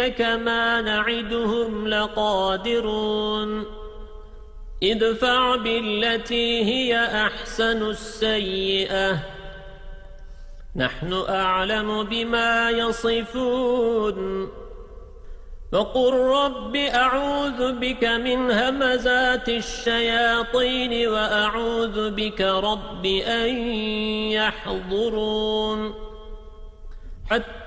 نريك ما نعدهم لقادرون. ادفع بالتي هي أحسن السيئة. نحن أعلم بما يصفون. وقل رب أعوذ بك من همزات الشياطين وأعوذ بك رب أن يحضرون. حتى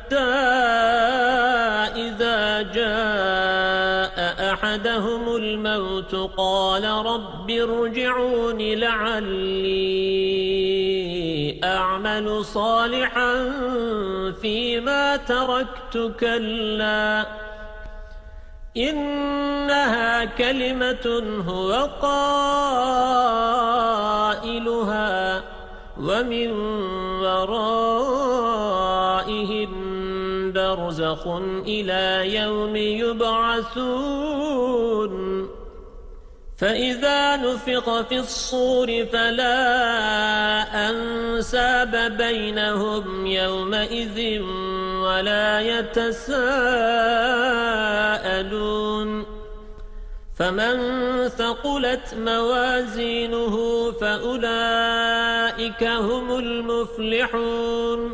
إذا جاء أحدهم الموت قال رب ارجعون لعلي أعمل صالحا فيما تركت كلا. إنها كلمة هو قائلها ومن ورائهم برزخ إلى يوم يبعثون. فإذا نفق في الصور فلا أنساب بينهم يومئذ ولا يتساءلون. فمن ثقلت موازينه فأولئك هم المفلحون.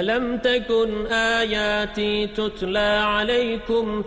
ألم تكن آياتي تتلى عليكم